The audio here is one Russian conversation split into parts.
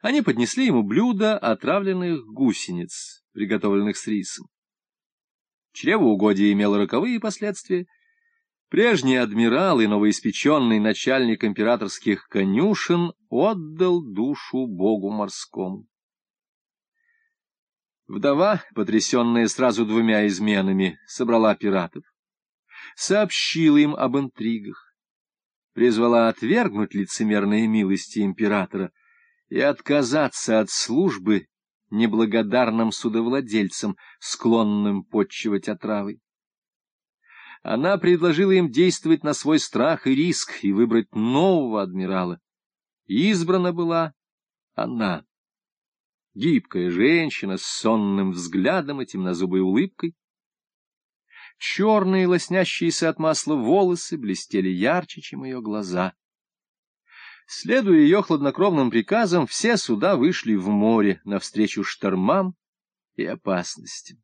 Они поднесли ему блюдо отравленных гусениц, приготовленных с рисом. Чревоугодие имело роковые последствия. Прежний адмирал и новоиспеченный начальник императорских конюшен отдал душу богу морскому. Вдова, потрясенная сразу двумя изменами, собрала пиратов, сообщила им об интригах, призвала отвергнуть лицемерные милости императора и отказаться от службы неблагодарным судовладельцам, склонным подчивать отравой. Она предложила им действовать на свой страх и риск и выбрать нового адмирала. Избрана была она гибкая женщина с сонным взглядом и темнозубой улыбкой. Черные, лоснящиеся от масла волосы блестели ярче, чем ее глаза. Следуя ее хладнокровным приказам, все суда вышли в море навстречу штормам и опасностям.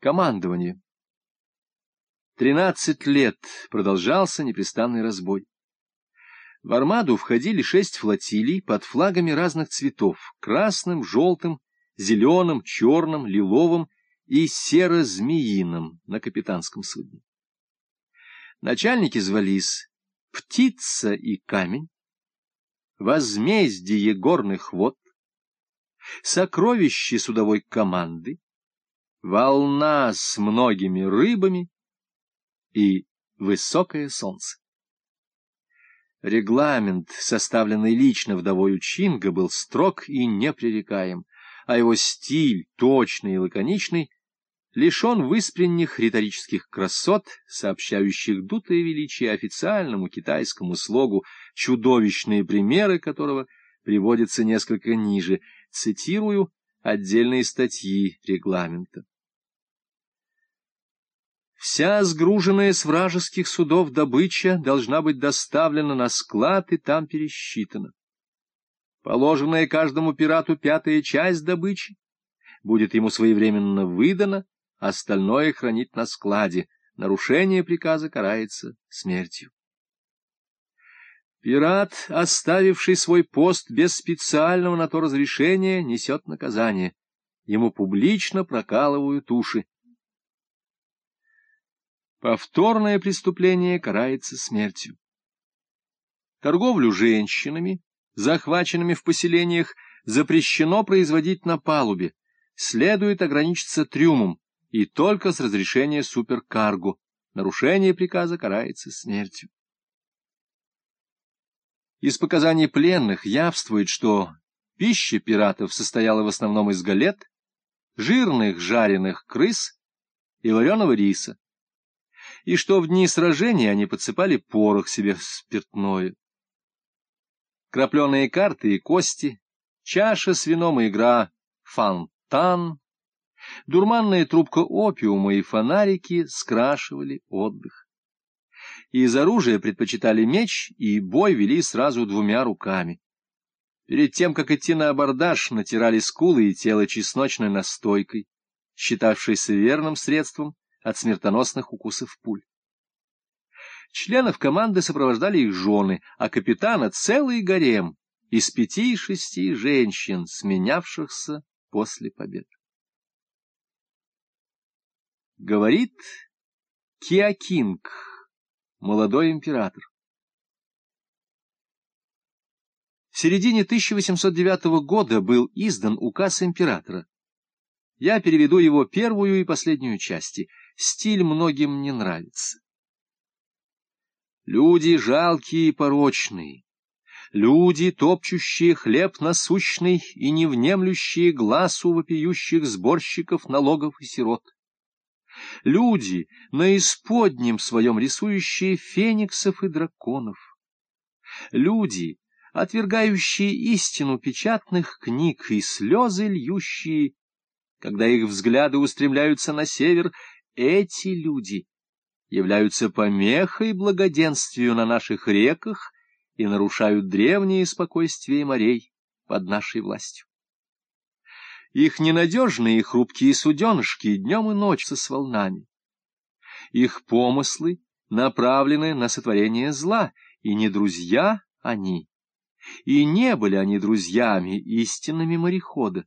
Командование Тринадцать лет продолжался непрестанный разбой. В армаду входили шесть флотилий под флагами разных цветов — красным, желтым, зеленым, черным, лиловым и серо-змеиным на капитанском судне. Начальники звались «Птица и камень», «Возмездие горных вод», «Сокровище судовой команды», «Волна с многими рыбами» и «Высокое солнце». Регламент, составленный лично вдовою Чинга, был строг и непререкаем, а его стиль, точный и лаконичный, лишен выспренних риторических красот, сообщающих дутое величие официальному китайскому слогу, чудовищные примеры которого приводятся несколько ниже, цитирую отдельные статьи регламента. Вся сгруженная с вражеских судов добыча должна быть доставлена на склад и там пересчитана. Положенная каждому пирату пятая часть добычи будет ему своевременно выдана, остальное хранить на складе. Нарушение приказа карается смертью. Пират, оставивший свой пост без специального на то разрешения, несет наказание. Ему публично прокалывают уши. Повторное преступление карается смертью. Торговлю женщинами, захваченными в поселениях, запрещено производить на палубе, следует ограничиться трюмом и только с разрешения суперкарго. Нарушение приказа карается смертью. Из показаний пленных явствует, что пища пиратов состояла в основном из галет, жирных жареных крыс и вареного риса и что в дни сражения они подсыпали порох себе в спиртное. Крапленые карты и кости, чаша с вином и игра фонтан, дурманная трубка опиума и фонарики скрашивали отдых. Из оружия предпочитали меч, и бой вели сразу двумя руками. Перед тем, как идти на абордаж, натирали скулы и тело чесночной настойкой, считавшейся верным средством от смертоносных укусов пуль. Членов команды сопровождали их жены, а капитана — целый гарем из пяти-шести женщин, сменявшихся после побед. Говорит Киокинг, молодой император. В середине 1809 года был издан указ императора. Я переведу его первую и последнюю части — Стиль многим не нравится. Люди жалкие и порочные, люди, топчущие хлеб насущный и не внемлющие глазу вопиющих сборщиков налогов и сирот. Люди, на исподнем своем рисующие фениксов и драконов. Люди, отвергающие истину печатных книг и слезы льющие, когда их взгляды устремляются на север эти люди являются помехой благоденствию на наших реках и нарушают древнее спокойствие морей под нашей властью. Их ненадежные и хрупкие суденышки днем и ночью с волнами. Их помыслы направлены на сотворение зла, и не друзья они, и не были они друзьями истинными морехода.